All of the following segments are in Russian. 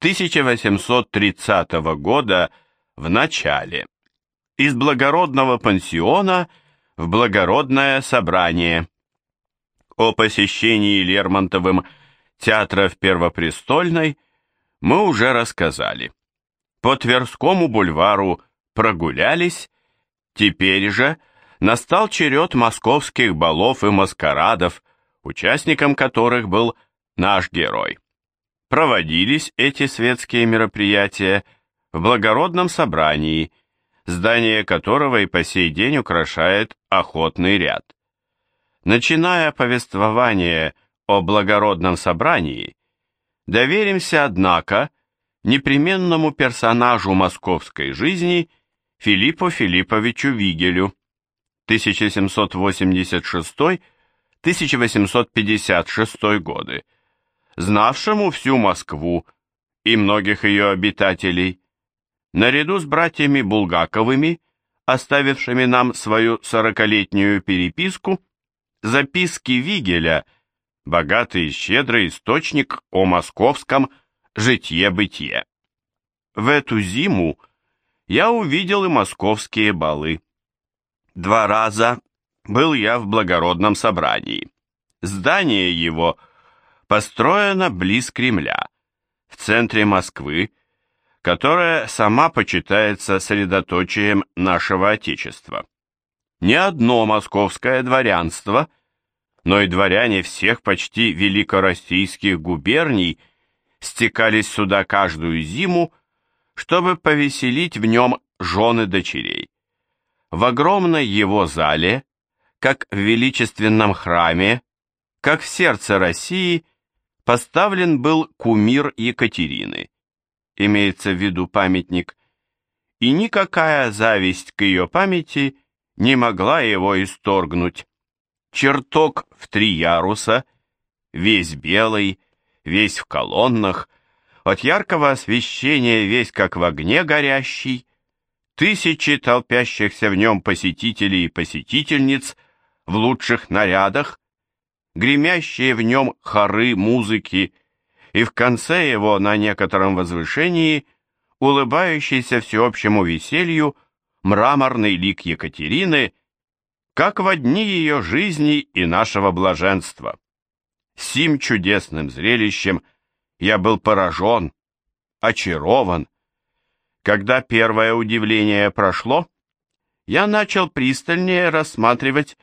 1830 года в начале. Из благородного пансиона в благородное собрание. О посещении Лермонтовым театра в Первопрестольной мы уже рассказали. По Тверскому бульвару прогулялись, теперь же настал черед московских балов и маскарадов, участником которых был наш герой. Проводились эти светские мероприятия в благородном собрании, здание которого и по сей день украшает охотный ряд. Начиная повествование о благородном собрании, доверимся, однако, непременному персонажу московской жизни Филиппу Филипповичу Вигелю 1786-1856 годы, знавшему всю Москву и многих ее обитателей, наряду с братьями Булгаковыми, оставившими нам свою сорокалетнюю переписку, записки Вигеля, богатый и щедрый источник о московском житье-бытие. В эту зиму я увидел и московские балы. Два раза был я в благородном собрании. Здание его построено близ Кремля, в центре Москвы, которая сама почитается средоточием нашего Отечества. Не одно московское дворянство, но и дворяне всех почти великороссийских губерний стекались сюда каждую зиму, чтобы повеселить в нем жены дочерей. В огромной его зале, как в величественном храме, как в сердце России, поставлен был кумир Екатерины, имеется в виду памятник, и никакая зависть к ее памяти не могла его исторгнуть. Чертог в три яруса, весь белый, весь в колоннах, от яркого освещения весь как в огне горящий, тысячи толпящихся в нем посетителей и посетительниц в лучших нарядах, гремящие в нем хоры музыки, и в конце его на некотором возвышении улыбающийся всеобщему веселью мраморный лик Екатерины, как в одни ее жизни и нашего блаженства. Сим чудесным зрелищем я был поражен, очарован. Когда первое удивление прошло, я начал пристальнее рассматривать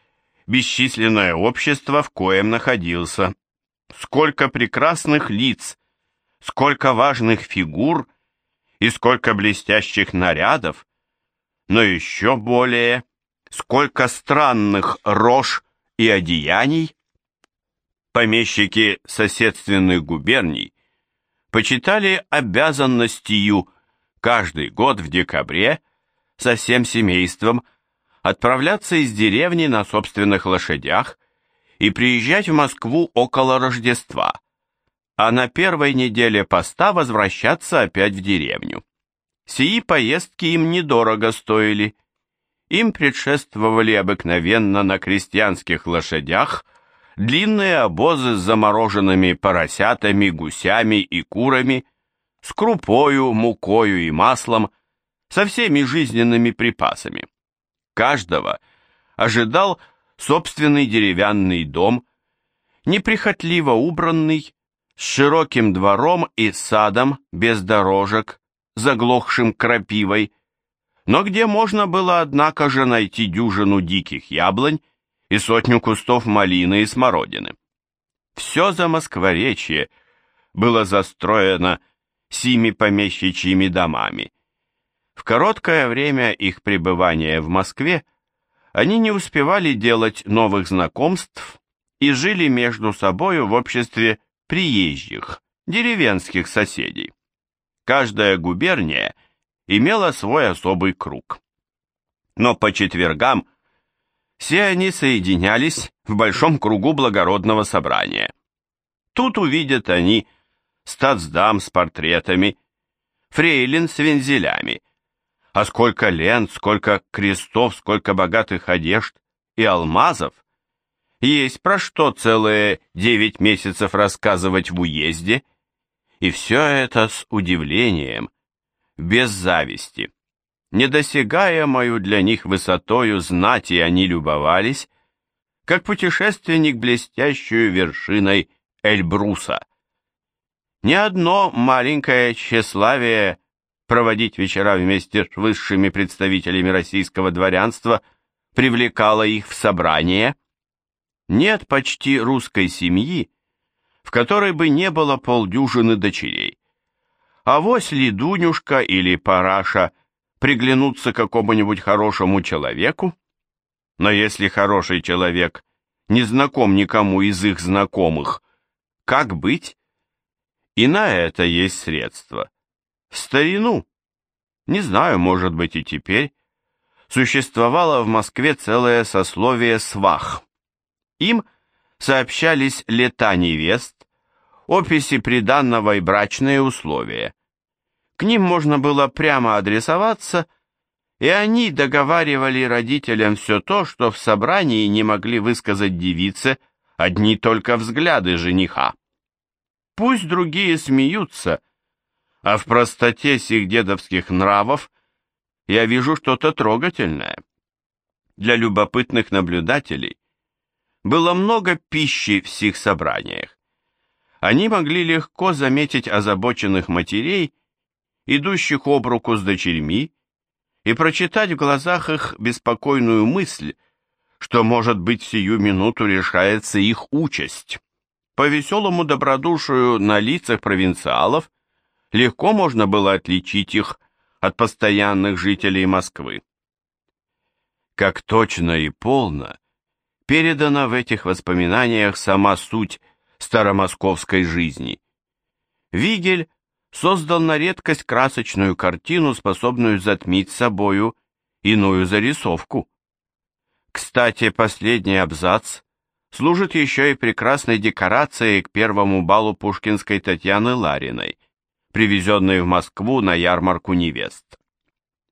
бесчисленное общество, в коем находился. Сколько прекрасных лиц, сколько важных фигур и сколько блестящих нарядов, но еще более, сколько странных рож и одеяний. Помещики соседственных губерний почитали обязанностью каждый год в декабре со всем семейством отправляться из деревни на собственных лошадях и приезжать в Москву около Рождества, а на первой неделе поста возвращаться опять в деревню. Сии поездки им недорого стоили. Им предшествовали обыкновенно на крестьянских лошадях длинные обозы с замороженными поросятами, гусями и курами, с крупою, мукою и маслом, со всеми жизненными припасами. Каждого ожидал собственный деревянный дом, неприхотливо убранный, с широким двором и садом без дорожек, заглохшим крапивой, но где можно было, однако же, найти дюжину диких яблонь и сотню кустов малины и смородины. Все за Москворечье было застроено сими помещичьими домами. В короткое время их пребывания в Москве они не успевали делать новых знакомств и жили между собою в обществе приезжих, деревенских соседей. Каждая губерния имела свой особый круг. Но по четвергам все они соединялись в большом кругу благородного собрания. Тут увидят они статсдам с портретами, фрейлин с вензелями, а сколько лент, сколько крестов, сколько богатых одежд и алмазов. Есть про что целые девять месяцев рассказывать в уезде, И все это с удивлением, без зависти. Недосягаемою для них высотою знати они любовались, как путешественник блестящую вершиной Эльбруса. Ни одно маленькое тщеславие проводить вечера вместе с высшими представителями российского дворянства привлекало их в собрание. Нет почти русской семьи, в которой бы не было полдюжины дочерей. А вось ли Дунюшка или Параша приглянутся какому-нибудь хорошему человеку? Но если хороший человек не знаком никому из их знакомых, как быть? И на это есть средства. В старину, не знаю, может быть и теперь, существовало в Москве целое сословие свах. Им сообщались лета невест, описи приданного и брачные условия. К ним можно было прямо адресоваться, и они договаривали родителям все то, что в собрании не могли высказать девице одни только взгляды жениха. Пусть другие смеются, а в простоте сих дедовских нравов я вижу что-то трогательное. Для любопытных наблюдателей было много пищи в сих собраниях. Они могли легко заметить озабоченных матерей, идущих об руку с дочерьми, и прочитать в глазах их беспокойную мысль, что, может быть, в сию минуту решается их участь. По веселому добродушию на лицах провинциалов легко можно было отличить их от постоянных жителей Москвы. Как точно и полно передана в этих воспоминаниях сама суть старомосковской жизни. Вигель создал на редкость красочную картину, способную затмить собою иную зарисовку. Кстати, последний абзац служит еще и прекрасной декорацией к первому балу пушкинской Татьяны Лариной, привезенной в Москву на ярмарку невест.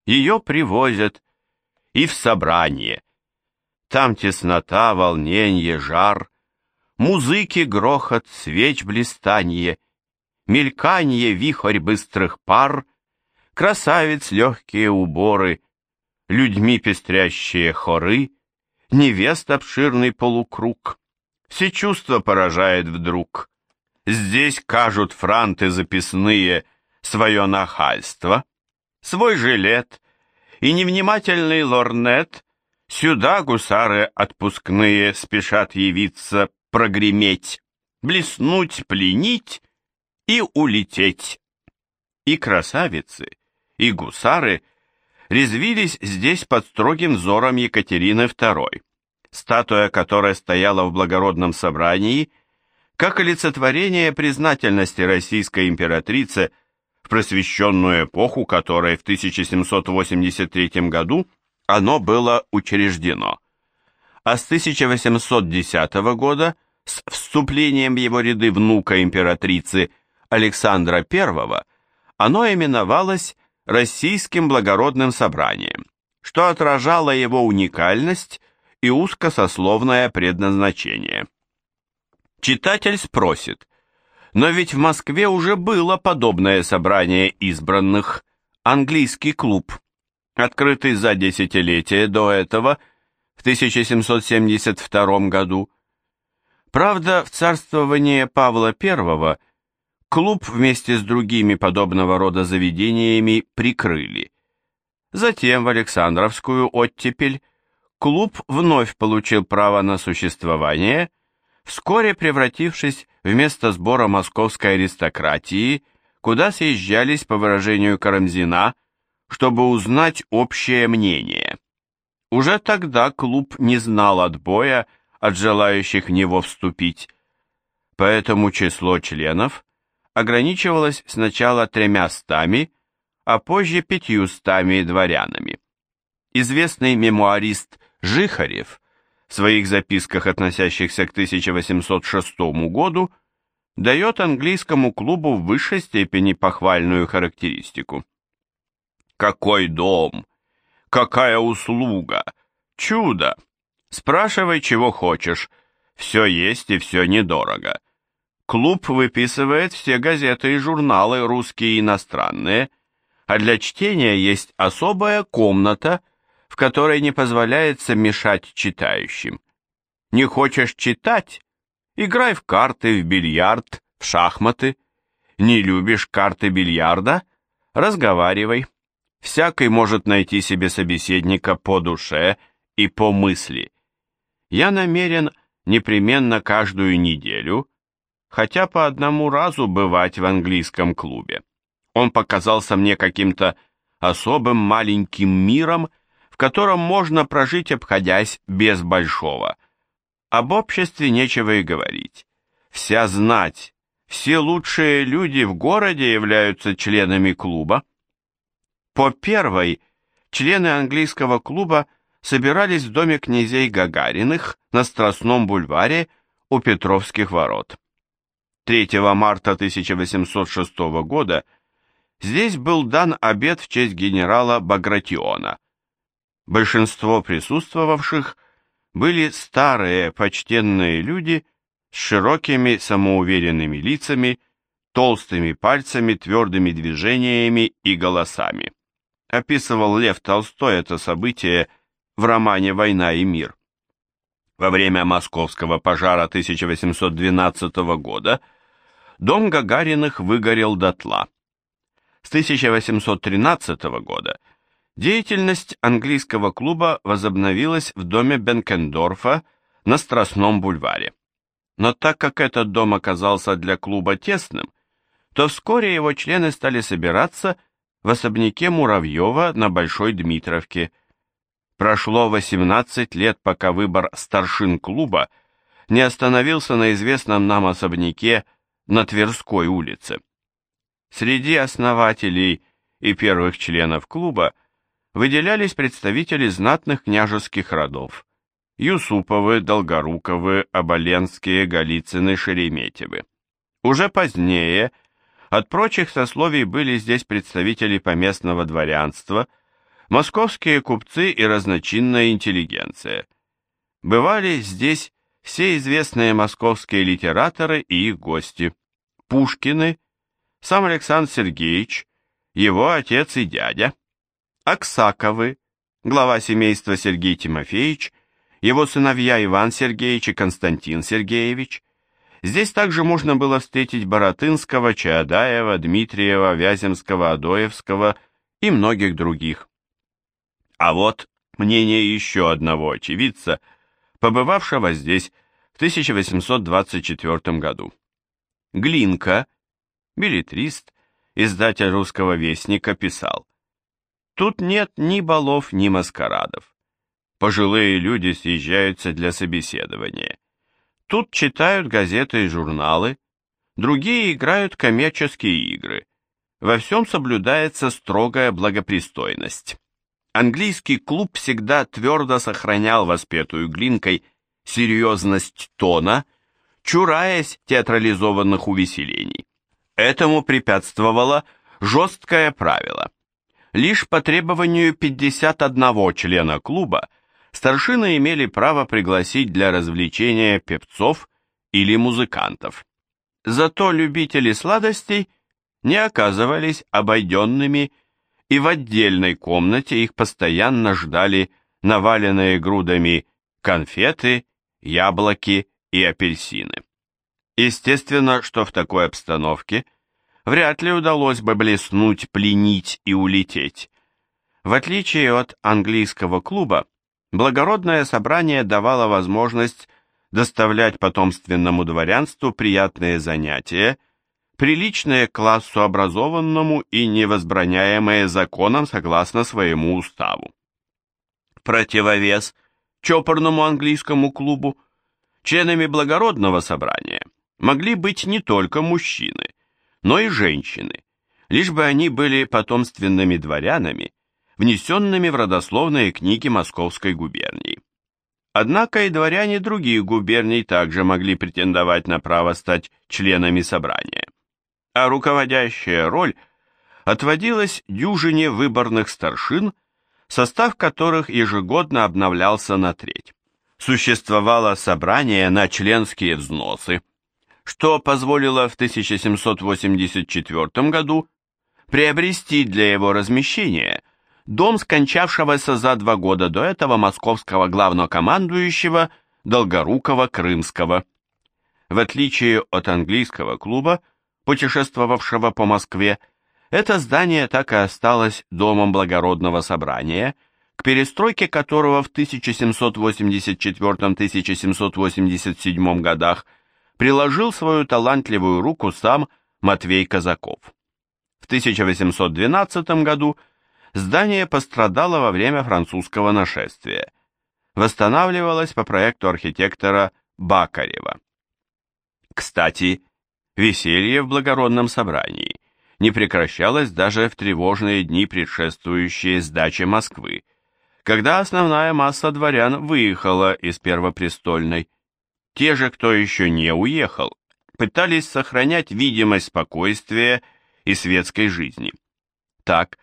Ее привозят и в собрание. Там теснота, волнение, жар, музыки грохот, свеч блистанье, мельканье, вихрь быстрых пар, красавиц легкие уборы, людьми пестрящие хоры, невест обширный полукруг. Все чувства поражает вдруг. Здесь кажут франты записные свое нахальство, свой жилет и невнимательный лорнет, сюда гусары отпускные спешат явиться, прогреметь, блеснуть, пленить и улететь. И красавицы, и гусары резвились здесь под строгим взором Екатерины II, статуя которой стояла в благородном собрании, как олицетворение признательности российской императрицы в просвещенную эпоху, которой в 1783 году оно было учреждено. А с 1810 года, с вступлением в его ряды внука императрицы Александра I оно именовалось Российским благородным собранием, что отражало его уникальность и узкосословное предназначение. Читатель спросит, но ведь в Москве уже было подобное собрание избранных, английский клуб, открытый за десятилетие до этого, в 1772 году. Правда, в царствование Павла I – Клуб вместе с другими подобного рода заведениями прикрыли. Затем в Александровскую оттепель клуб вновь получил право на существование, вскоре превратившись в место сбора московской аристократии, куда съезжались, по выражению Карамзина, чтобы узнать общее мнение. Уже тогда клуб не знал отбоя от желающих в него вступить, поэтому число членов ограничивалось сначала тремя стами, а позже пятьюстами дворянами. Известный мемуарист Жихарев своих записках, относящихся к 1806 году, дает английскому клубу в высшей степени похвальную характеристику. «Какой дом! Какая услуга! Чудо! Спрашивай, чего хочешь. Все есть и все недорого. Клуб выписывает все газеты и журналы, русские и иностранные, а для чтения есть особая комната, в которой не позволяется мешать читающим. Не хочешь читать? Играй в карты, в бильярд, в шахматы. Не любишь карты бильярда? Разговаривай. Всякий может найти себе собеседника по душе и по мысли. Я намерен непременно каждую неделю, хотя по одному разу бывать в английском клубе. Он показался мне каким-то особым маленьким миром, в котором можно прожить, обходясь без большого. Об обществе нечего и говорить. Вся знать, все лучшие люди в городе являются членами клуба. По первой, члены английского клуба собирались в доме князей Гагариных на Страстном бульваре у Петровских ворот. 3 марта 1806 года здесь был дан обед в честь генерала Багратиона. Большинство присутствовавших были старые почтенные люди с широкими самоуверенными лицами, толстыми пальцами, твердыми движениями и голосами. Описывал Лев Толстой это событие в романе «Война и мир». Во время московского пожара 1812 года дом Гагариных выгорел дотла. С 1813 года Деятельность английского клуба возобновилась в доме Бенкендорфа на Страстном бульваре. Но так как этот дом оказался для клуба тесным, то вскоре его члены стали собираться в особняке Муравьева на Большой Дмитровке. Прошло 18 лет, пока выбор старшин клуба не остановился на известном нам особняке на Тверской улице. Среди основателей и первых членов клуба выделялись представители знатных княжеских родов. Юсуповы, Долгоруковы, Оболенские, Голицыны, Шереметьевы. Уже позднее от прочих сословий были здесь представители поместного дворянства, московские купцы и разночинная интеллигенция. Бывали здесь все известные московские литераторы и их гости. Пушкины, сам Александр Сергеевич, его отец и дядя, Аксаковы, глава семейства Сергей Тимофеевич, его сыновья Иван Сергеевич и Константин Сергеевич. Здесь также можно было встретить Боротынского, Чаадаева, Дмитриева, Вяземского, Адоевского и многих других. А вот мнение еще одного очевидца, побывавшего здесь в 1824 году. Глинка, билетрист, издатель русского вестника, писал, Тут нет ни балов, ни маскарадов. Пожилые люди съезжаются для собеседования. Тут читают газеты и журналы, другие играют коммерческие игры. Во всем соблюдается строгая благопристойность. Английский клуб всегда твердо сохранял воспетую глинкой серьезность тона, чураясь театрализованных увеселений. Этому препятствовало жесткое правило – Лишь по требованию 51 члена клуба старшины имели право пригласить для развлечения певцов или музыкантов. Зато любители сладостей не оказывались обойденными, и в отдельной комнате их постоянно ждали наваленные грудами конфеты, яблоки и апельсины. Естественно, что в такой обстановке вряд ли удалось бы блеснуть, пленить и улететь. В отличие от английского клуба, благородное собрание давало возможность доставлять потомственному дворянству приятные занятия, приличные классу образованному и невозбраняемые законом согласно своему уставу. Противовес чопорному английскому клубу членами благородного собрания могли быть не только мужчины, но и женщины, лишь бы они были потомственными дворянами, внесенными в родословные книги Московской губернии. Однако и дворяне других губерний также могли претендовать на право стать членами собрания. А руководящая роль отводилась дюжине выборных старшин, состав которых ежегодно обновлялся на треть. Существовало собрание на членские взносы, что позволило в 1784 году приобрести для его размещения дом скончавшегося за два года до этого московского главнокомандующего Долгорукова Крымского. В отличие от английского клуба, путешествовавшего по Москве, это здание так и осталось домом благородного собрания, к перестройке которого в 1784-1787 годах приложил свою талантливую руку сам Матвей Казаков. В 1812 году здание пострадало во время французского нашествия. Восстанавливалось по проекту архитектора Бакарева. Кстати, веселье в благородном собрании не прекращалось даже в тревожные дни, предшествующие сдаче Москвы, когда основная масса дворян выехала из Первопрестольной. Те же, кто еще не уехал, пытались сохранять видимость спокойствия и светской жизни. Так,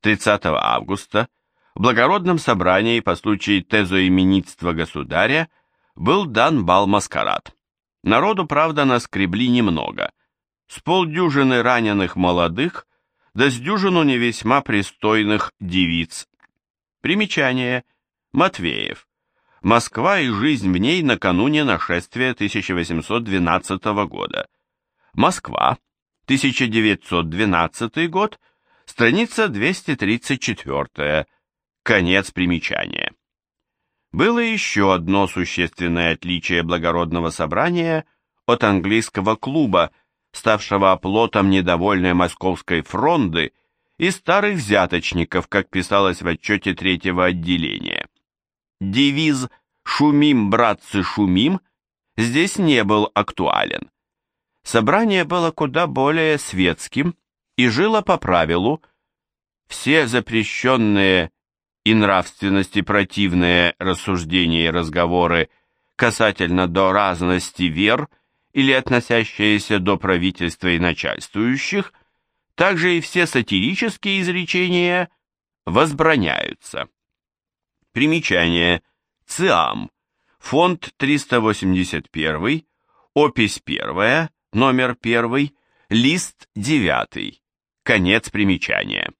30 августа в благородном собрании по случаю тезоименитства государя был дан бал-маскарад. Народу, правда, наскребли немного, с полдюжины раненых молодых, да с дюжину не весьма пристойных девиц. Примечание. Матвеев. Москва и жизнь в ней накануне нашествия 1812 года. Москва. 1912 год. Страница 234. Конец примечания. Было еще одно существенное отличие благородного собрания от английского клуба, ставшего оплотом недовольной московской фронды и старых взяточников, как писалось в отчете третьего отделения. Девиз «Шумим, братцы, шумим» здесь не был актуален. Собрание было куда более светским и жило по правилу «все запрещенные и нравственности противные рассуждения и разговоры касательно до разности вер – или относящиеся до правительства и начальствующих, также и все сатирические изречения возбраняются. Примечание. ЦИАМ. Фонд 381, опись 1, номер 1, лист 9. Конец примечания.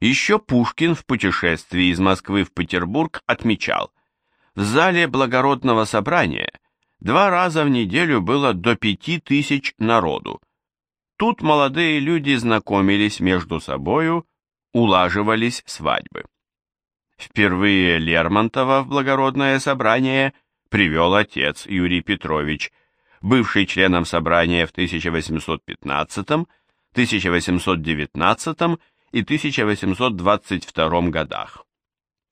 Еще Пушкин в путешествии из Москвы в Петербург отмечал, в зале благородного собрания – Два раза в неделю было до пяти тысяч народу. Тут молодые люди знакомились между собою, улаживались свадьбы. Впервые Лермонтова в благородное собрание привел отец Юрий Петрович, бывший членом собрания в 1815, 1819 и 1822 годах.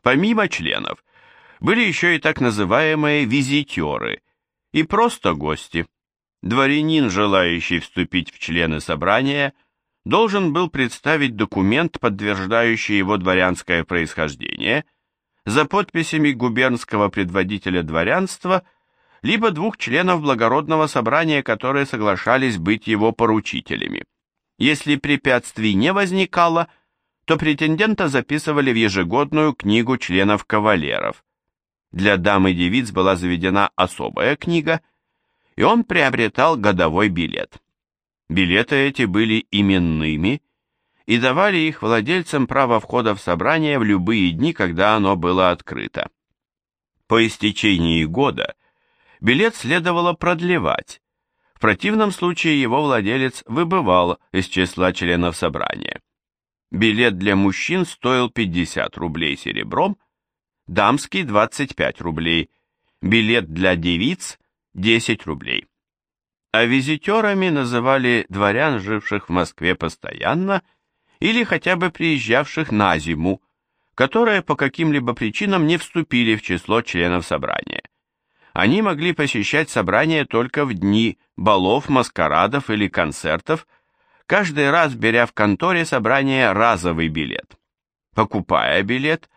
Помимо членов, были еще и так называемые визитеры – и просто гости. Дворянин, желающий вступить в члены собрания, должен был представить документ, подтверждающий его дворянское происхождение, за подписями губернского предводителя дворянства, либо двух членов благородного собрания, которые соглашались быть его поручителями. Если препятствий не возникало, то претендента записывали в ежегодную книгу членов кавалеров для дам и девиц была заведена особая книга, и он приобретал годовой билет. Билеты эти были именными и давали их владельцам право входа в собрание в любые дни, когда оно было открыто. По истечении года билет следовало продлевать, в противном случае его владелец выбывал из числа членов собрания. Билет для мужчин стоил 50 рублей серебром, дамский 25 рублей, билет для девиц 10 рублей. А визитерами называли дворян, живших в Москве постоянно или хотя бы приезжавших на зиму, которые по каким-либо причинам не вступили в число членов собрания. Они могли посещать собрание только в дни балов, маскарадов или концертов, каждый раз беря в конторе собрания разовый билет. Покупая билет,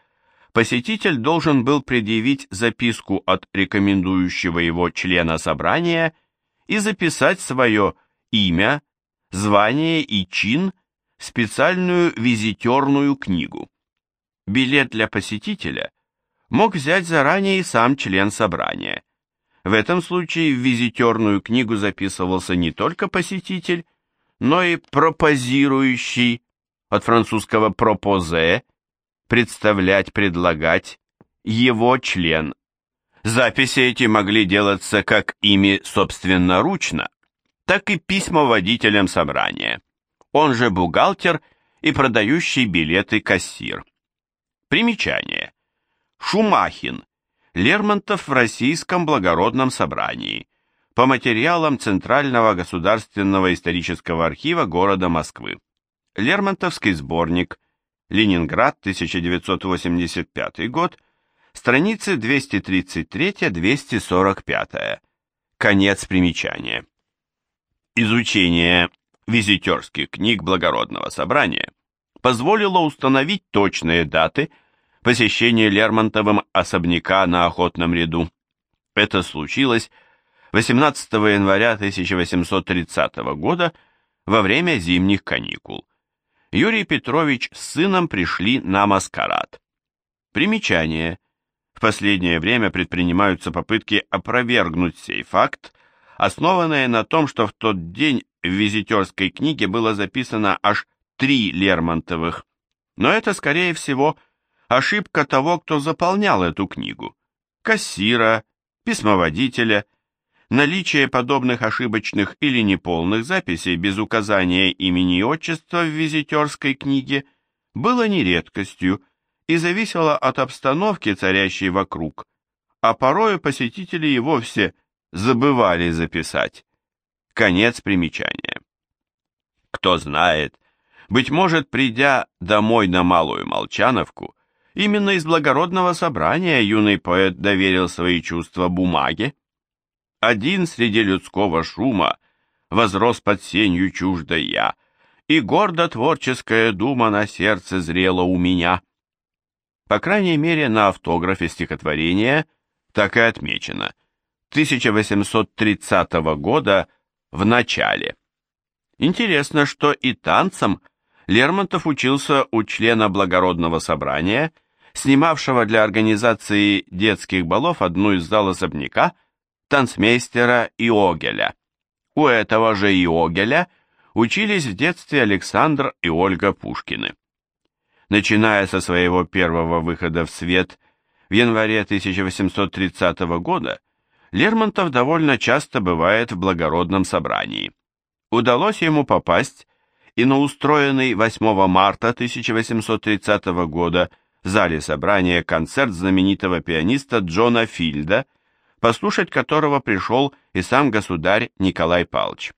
посетитель должен был предъявить записку от рекомендующего его члена собрания и записать свое имя, звание и чин в специальную визитерную книгу. Билет для посетителя мог взять заранее и сам член собрания. В этом случае в визитерную книгу записывался не только посетитель, но и пропозирующий, от французского «пропозе», представлять, предлагать, его член. Записи эти могли делаться как ими собственноручно, так и письмоводителем собрания, он же бухгалтер и продающий билеты кассир. Примечание. Шумахин. Лермонтов в Российском благородном собрании. По материалам Центрального государственного исторического архива города Москвы. Лермонтовский сборник. Ленинград, 1985 год. Страницы 233-245. Конец примечания. Изучение визитерских книг благородного собрания позволило установить точные даты посещения Лермонтовым особняка на охотном ряду. Это случилось 18 января 1830 года во время зимних каникул. Юрий Петрович с сыном пришли на маскарад. Примечание. В последнее время предпринимаются попытки опровергнуть сей факт, основанные на том, что в тот день в визитерской книге было записано аж три Лермонтовых. Но это, скорее всего, ошибка того, кто заполнял эту книгу. Кассира, письмоводителя. Наличие подобных ошибочных или неполных записей без указания имени и отчества в визитерской книге было не редкостью и зависело от обстановки, царящей вокруг, а порою посетители и вовсе забывали записать. Конец примечания. Кто знает, быть может, придя домой на Малую Молчановку, именно из благородного собрания юный поэт доверил свои чувства бумаге. Один среди людского шума возрос под сенью чуждо я, и гордо творческая дума на сердце зрела у меня. По крайней мере, на автографе стихотворения так и отмечено. 1830 года в начале. Интересно, что и танцам Лермонтов учился у члена благородного собрания, снимавшего для организации детских балов одну из зал особняка, танцмейстера Иогеля. У этого же Иогеля учились в детстве Александр и Ольга Пушкины. Начиная со своего первого выхода в свет в январе 1830 года, Лермонтов довольно часто бывает в благородном собрании. Удалось ему попасть и на устроенный 8 марта 1830 года в зале собрания концерт знаменитого пианиста Джона Фильда, послушать которого пришел и сам государь Николай Павлович.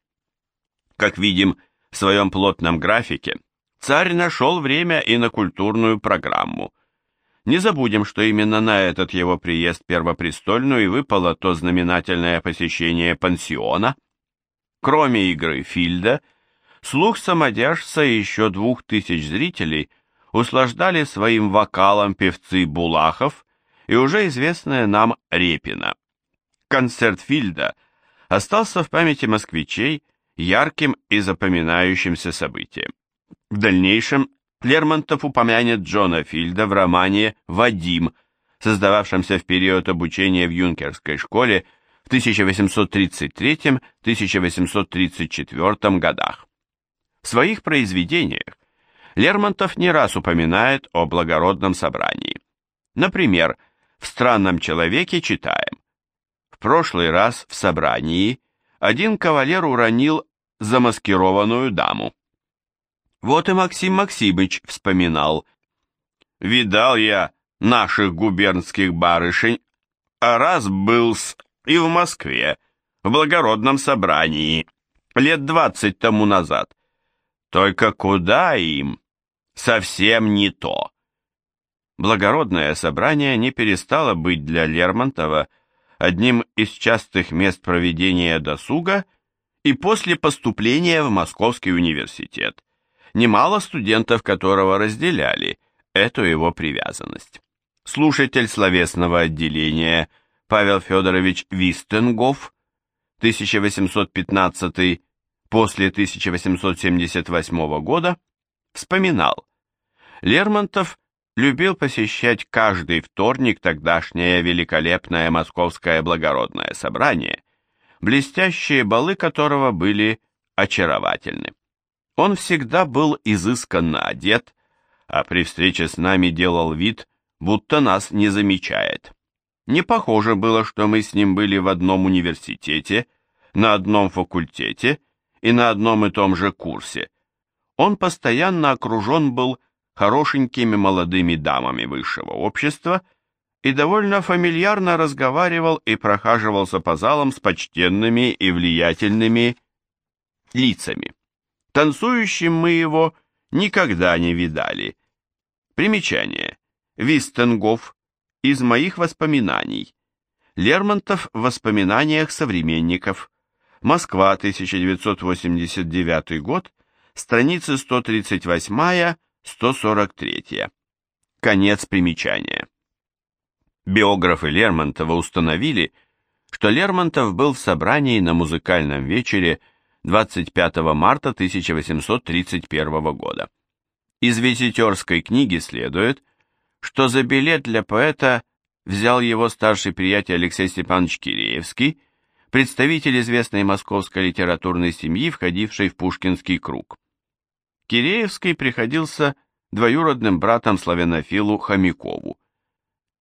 Как видим, в своем плотном графике царь нашел время и на культурную программу. Не забудем, что именно на этот его приезд первопрестольную и выпало то знаменательное посещение пансиона. Кроме игры Фильда, слух самодержца и еще двух тысяч зрителей услаждали своим вокалом певцы Булахов и уже известная нам Репина. Концерт Фильда остался в памяти москвичей ярким и запоминающимся событием. В дальнейшем Лермонтов упомянет Джона Фильда в романе «Вадим», создававшемся в период обучения в юнкерской школе в 1833-1834 годах. В своих произведениях Лермонтов не раз упоминает о благородном собрании. Например, в «Странном человеке» читаем «В прошлый раз в собрании один кавалер уронил замаскированную даму. Вот и Максим Максимыч вспоминал. «Видал я наших губернских барышень, а раз был с и в Москве, в благородном собрании, лет двадцать тому назад. Только куда им? Совсем не то. Благородное собрание не перестало быть для Лермонтова одним из частых мест проведения досуга и после поступления в Московский университет, немало студентов которого разделяли эту его привязанность. Слушатель словесного отделения – Павел Федорович Вистенгоф, 1815 после 1878 года, вспоминал, Лермонтов любил посещать каждый вторник тогдашнее великолепное московское благородное собрание, блестящие балы которого были очаровательны. Он всегда был изысканно одет, а при встрече с нами делал вид, будто нас не замечает. Не похоже было, что мы с ним были в одном университете, на одном факультете и на одном и том же курсе. Он постоянно окружен был хорошенькими молодыми дамами высшего общества и довольно фамильярно разговаривал и прохаживался по залам с почтенными и влиятельными лицами. Танцующим мы его никогда не видали. Примечание. Вистенгоф из моих воспоминаний. Лермонтов в воспоминаниях современников. Москва, 1989 год, страницы 138-143. Конец примечания. Биографы Лермонтова установили, что Лермонтов был в собрании на музыкальном вечере 25 марта 1831 года. Из визитерской книги следует, что за билет для поэта взял его старший приятель Алексей Степанович Киреевский, представитель известной московской литературной семьи, входившей в Пушкинский круг. Киреевский приходился двоюродным братом славянофилу Хомякову.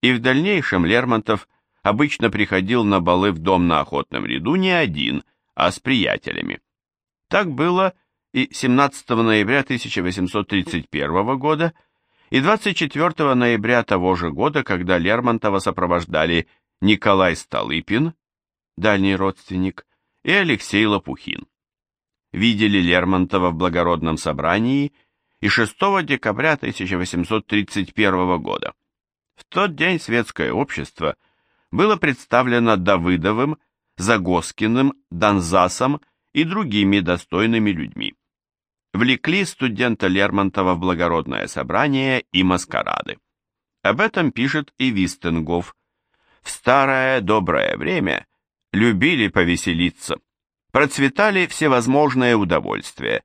И в дальнейшем Лермонтов обычно приходил на балы в дом на охотном ряду не один, а с приятелями. Так было и 17 ноября 1831 года, и 24 ноября того же года, когда Лермонтова сопровождали Николай Столыпин, дальний родственник, и Алексей Лопухин. Видели Лермонтова в благородном собрании и 6 декабря 1831 года. В тот день светское общество было представлено Давыдовым, Загоскиным, Донзасом и другими достойными людьми влекли студента Лермонтова в благородное собрание и маскарады. Об этом пишет и Вистенгоф. В старое доброе время любили повеселиться. Процветали всевозможные удовольствия.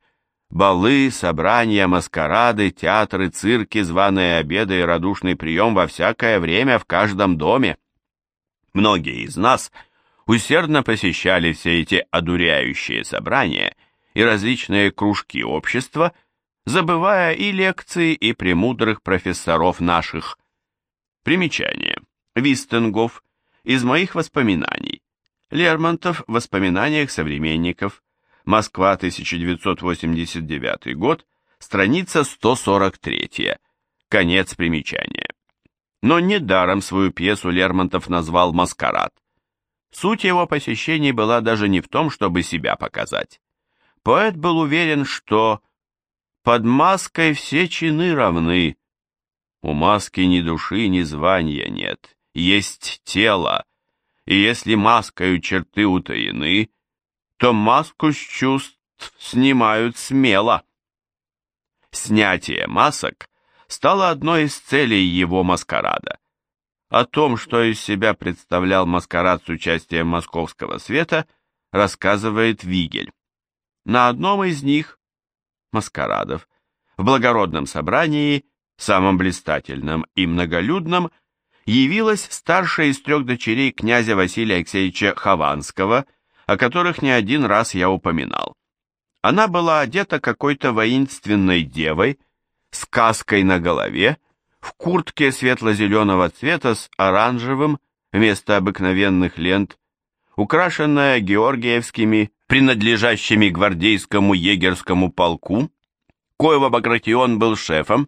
Балы, собрания, маскарады, театры, цирки, званые обеды и радушный прием во всякое время в каждом доме. Многие из нас усердно посещали все эти одуряющие собрания – и различные кружки общества, забывая и лекции, и премудрых профессоров наших. Примечание. Вистенгоф из моих воспоминаний. Лермонтов в воспоминаниях современников. Москва, 1989 год, страница 143. Конец примечания. Но недаром свою пьесу Лермонтов назвал «Маскарад». Суть его посещений была даже не в том, чтобы себя показать. Поэт был уверен, что под маской все чины равны. У маски ни души, ни звания нет, есть тело, и если маскою черты утаены, то маску с чувств снимают смело. Снятие масок стало одной из целей его маскарада. О том, что из себя представлял маскарад с участием московского света, рассказывает Вигель. На одном из них, маскарадов, в благородном собрании, самом блистательном и многолюдном, явилась старшая из трех дочерей князя Василия Алексеевича Хованского, о которых не один раз я упоминал. Она была одета какой-то воинственной девой, с каской на голове, в куртке светло-зеленого цвета с оранжевым вместо обыкновенных лент, украшенная георгиевскими принадлежащими гвардейскому егерскому полку, коего Багратион был шефом,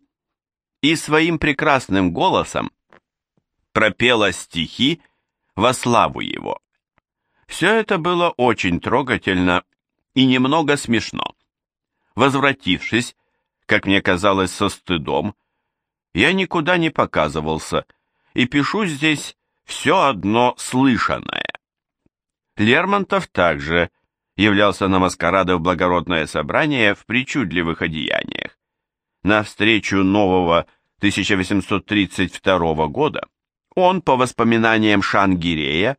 и своим прекрасным голосом пропела стихи во славу его. Все это было очень трогательно и немного смешно. Возвратившись, как мне казалось, со стыдом, я никуда не показывался и пишу здесь все одно слышанное. Лермонтов также являлся на маскарады в благородное собрание в причудливых одеяниях. На встречу нового 1832 года он, по воспоминаниям Шангирея,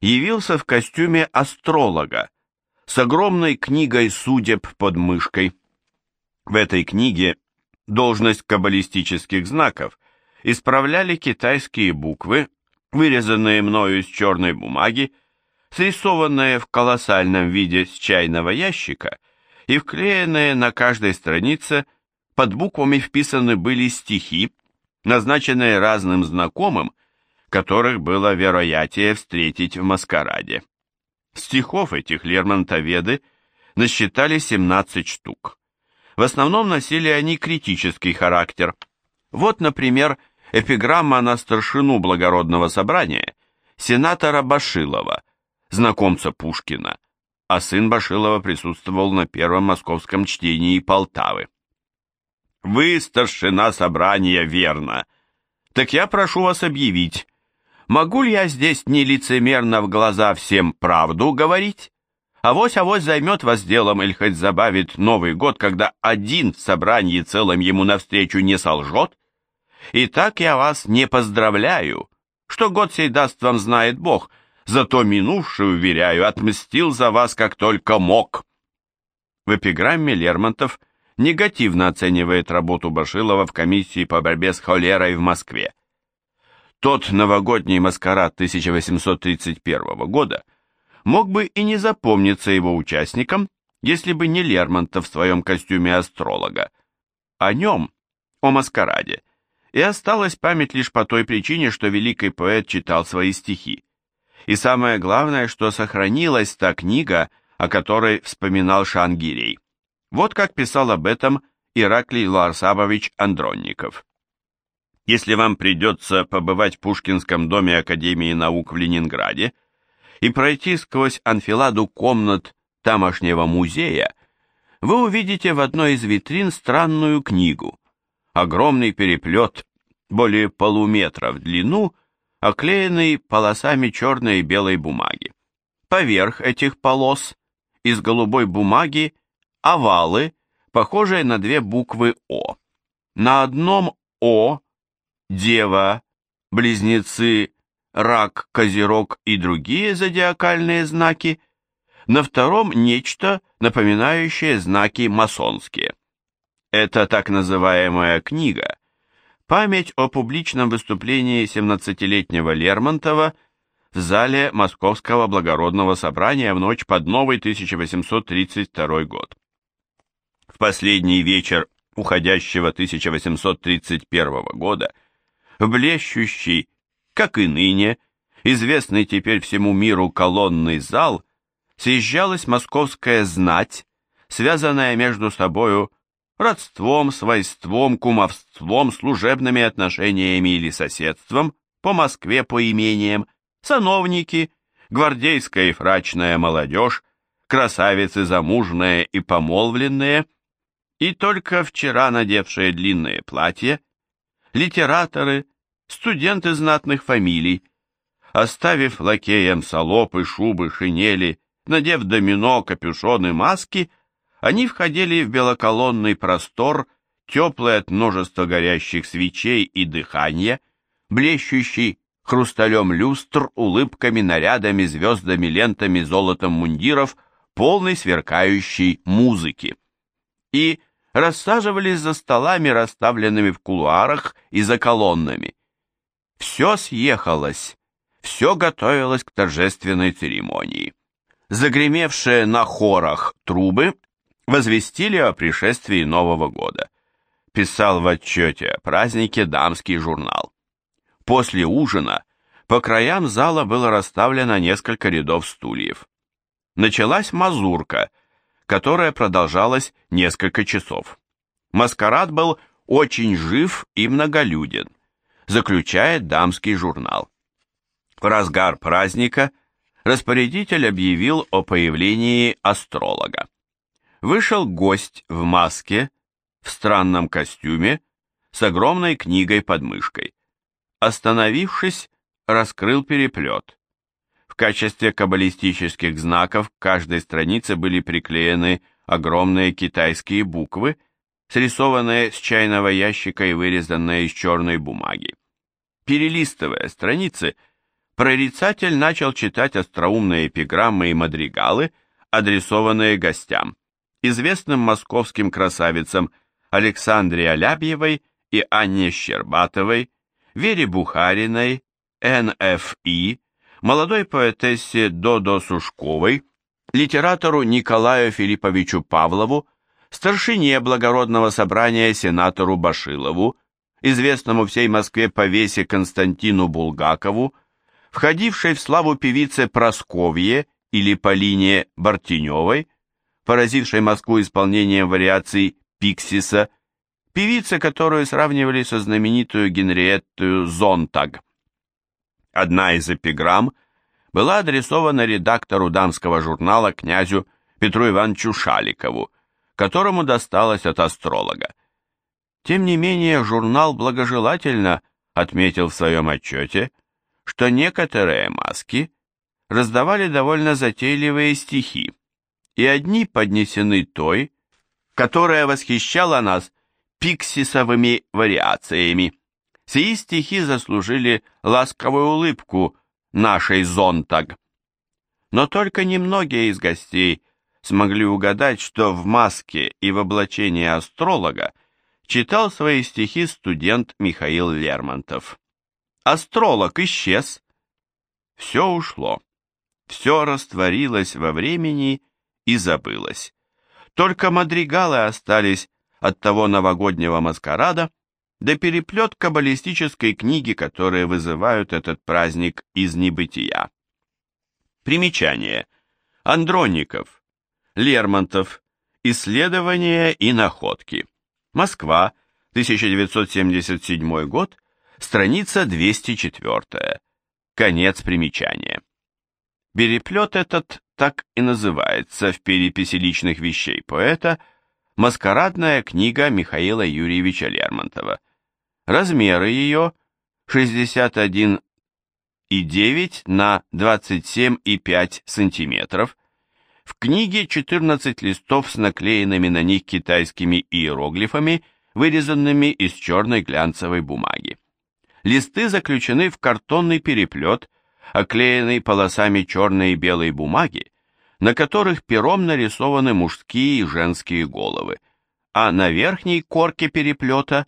явился в костюме астролога с огромной книгой судеб под мышкой. В этой книге должность каббалистических знаков исправляли китайские буквы, вырезанные мною из черной бумаги, срисованные в колоссальном виде с чайного ящика и вклеенные на каждой странице под буквами вписаны были стихи, назначенные разным знакомым, которых было вероятнее встретить в маскараде. Стихов этих лермонтоведы насчитали 17 штук. В основном носили они критический характер. Вот, например, эпиграмма на старшину благородного собрания, сенатора Башилова, знакомца Пушкина, а сын Башилова присутствовал на первом московском чтении Полтавы. «Вы, старшина собрания, верно. Так я прошу вас объявить, могу ли я здесь нелицемерно в глаза всем правду говорить? Авось-авось займет вас делом или хоть забавит Новый год, когда один в собрании целым ему навстречу не солжет? И так я вас не поздравляю, что год сей даст вам знает Бог, зато минувший, уверяю, отмстил за вас как только мог. В эпиграмме Лермонтов негативно оценивает работу Башилова в комиссии по борьбе с холерой в Москве. Тот новогодний маскарад 1831 года мог бы и не запомниться его участникам, если бы не Лермонтов в своем костюме астролога. О нем, о маскараде, и осталась память лишь по той причине, что великий поэт читал свои стихи. И самое главное, что сохранилась та книга, о которой вспоминал Шангирей. Вот как писал об этом Ираклий Ларсабович Андронников. Если вам придется побывать в Пушкинском доме Академии наук в Ленинграде, и пройти сквозь анфиладу комнат тамошнего музея, вы увидите в одной из витрин странную книгу. Огромный переплет, более полуметра в длину, оклеенный полосами черной и белой бумаги. Поверх этих полос из голубой бумаги овалы, похожие на две буквы О. На одном О – дева, близнецы рак, козерог и другие зодиакальные знаки, на втором нечто, напоминающее знаки масонские. Это так называемая книга – память о публичном выступлении 17-летнего Лермонтова в зале Московского благородного собрания в ночь под новый 1832 год. В последний вечер уходящего 1831 года в блещущий как и ныне, известный теперь всему миру колонный зал, съезжалась московская знать, связанная между собою родством, свойством, кумовством, служебными отношениями или соседством, по Москве по имениям, сановники, гвардейская и фрачная молодежь, красавицы замужные и помолвленные, и только вчера надевшие длинные платья, литераторы, студенты знатных фамилий. Оставив лакеям салопы, шубы, шинели, надев домино, капюшоны, маски, они входили в белоколонный простор, теплый от множества горящих свечей и дыхания, блещущий хрусталем люстр, улыбками, нарядами, звездами, лентами, золотом мундиров, полный сверкающей музыки. И рассаживались за столами, расставленными в кулуарах и за колоннами. Все съехалось, все готовилось к торжественной церемонии. Загремевшие на хорах трубы возвестили о пришествии Нового года. Писал в отчете о празднике дамский журнал. После ужина по краям зала было расставлено несколько рядов стульев. Началась мазурка, которая продолжалась несколько часов. Маскарад был очень жив и многолюден заключает дамский журнал. В разгар праздника распорядитель объявил о появлении астролога. Вышел гость в маске, в странном костюме, с огромной книгой под мышкой. Остановившись, раскрыл переплет. В качестве каббалистических знаков к каждой странице были приклеены огромные китайские буквы, срисованные с чайного ящика и вырезанные из черной бумаги. Перелистывая страницы, прорицатель начал читать остроумные эпиграммы и мадригалы, адресованные гостям, известным московским красавицам Александре Алябьевой и Анне Щербатовой, Вере Бухариной, Н.Ф.И., молодой поэтессе Додо Сушковой, литератору Николаю Филипповичу Павлову, старшине благородного собрания сенатору Башилову, известному всей Москве повесе Константину Булгакову, входившей в славу певице Просковье или Полине Бартеневой, поразившей Москву исполнением вариаций Пиксиса, певица, которую сравнивали со знаменитую Генриетту Зонтаг. Одна из эпиграмм была адресована редактору дамского журнала князю Петру Ивановичу Шаликову, которому досталось от астролога. Тем не менее, журнал благожелательно отметил в своем отчете, что некоторые маски раздавали довольно затейливые стихи, и одни поднесены той, которая восхищала нас пиксисовыми вариациями. Сии стихи заслужили ласковую улыбку нашей зонтаг. Но только немногие из гостей смогли угадать, что в маске и в облачении астролога читал свои стихи студент Михаил Лермонтов. Астролог исчез. Все ушло. Все растворилось во времени и забылось. Только мадригалы остались от того новогоднего маскарада, да переплет каббалистической книги, которые вызывают этот праздник из небытия. Примечание. Андроников. Лермонтов. Исследования и находки. Москва, 1977 год, страница 204. Конец примечания. Переплет этот так и называется в переписи личных вещей поэта «Маскарадная книга Михаила Юрьевича Лермонтова». Размеры ее 61,9 на 27,5 сантиметров. В книге 14 листов с наклеенными на них китайскими иероглифами, вырезанными из черной глянцевой бумаги. Листы заключены в картонный переплет, оклеенный полосами черной и белой бумаги, на которых пером нарисованы мужские и женские головы, а на верхней корке переплета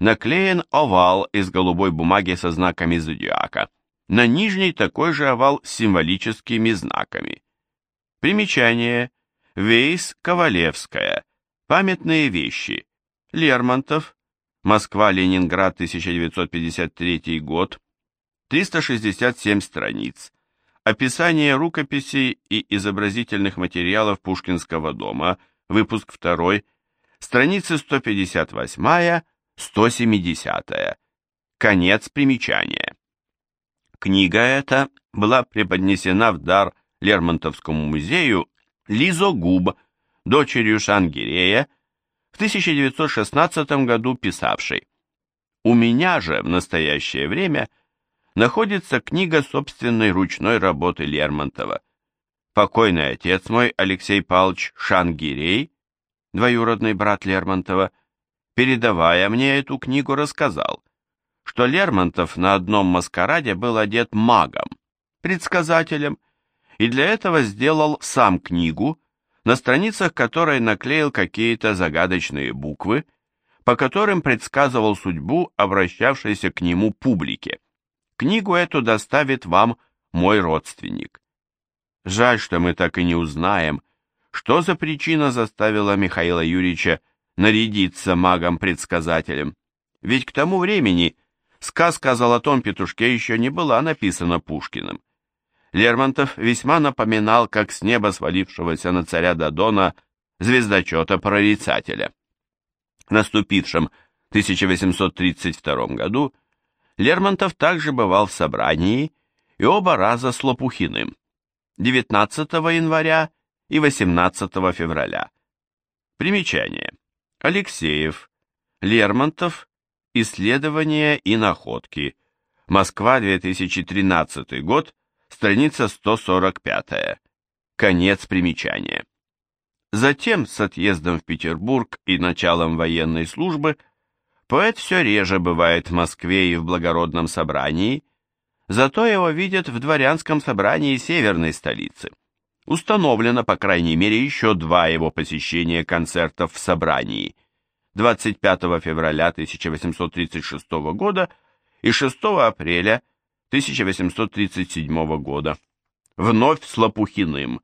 наклеен овал из голубой бумаги со знаками зодиака, на нижней такой же овал с символическими знаками. Примечание. Вейс Ковалевская. Памятные вещи. Лермонтов. Москва-Ленинград, 1953 год. 367 страниц. Описание рукописей и изобразительных материалов Пушкинского дома, выпуск 2, страницы 158-170. Конец примечания. Книга эта была преподнесена в дар Лермонтовскому музею Лизо Губ, дочерью Шангирея, в 1916 году писавшей «У меня же в настоящее время – находится книга собственной ручной работы Лермонтова. Покойный отец мой, Алексей Павлович Шангирей, двоюродный брат Лермонтова, передавая мне эту книгу, рассказал, что Лермонтов на одном маскараде был одет магом, предсказателем, и для этого сделал сам книгу, на страницах которой наклеил какие-то загадочные буквы, по которым предсказывал судьбу обращавшейся к нему публике. Книгу эту доставит вам мой родственник. Жаль, что мы так и не узнаем, что за причина заставила Михаила Юрьевича нарядиться магом-предсказателем. Ведь к тому времени сказка о золотом петушке еще не была написана Пушкиным. Лермонтов весьма напоминал, как с неба свалившегося на царя Додона звездочета-прорицателя. В наступившем 1832 году Лермонтов также бывал в собрании и оба раза с Лопухиным 19 января и 18 февраля. Примечание. Алексеев, Лермонтов, Исследования и находки. Москва, 2013 год, страница 145. Конец примечания. Затем, с отъездом в Петербург и началом военной службы, Поэт все реже бывает в Москве и в благородном собрании, зато его видят в дворянском собрании северной столицы. Установлено, по крайней мере, еще два его посещения концертов в собрании. 25 февраля 1836 года и 6 апреля 1837 года. Вновь с Лопухиным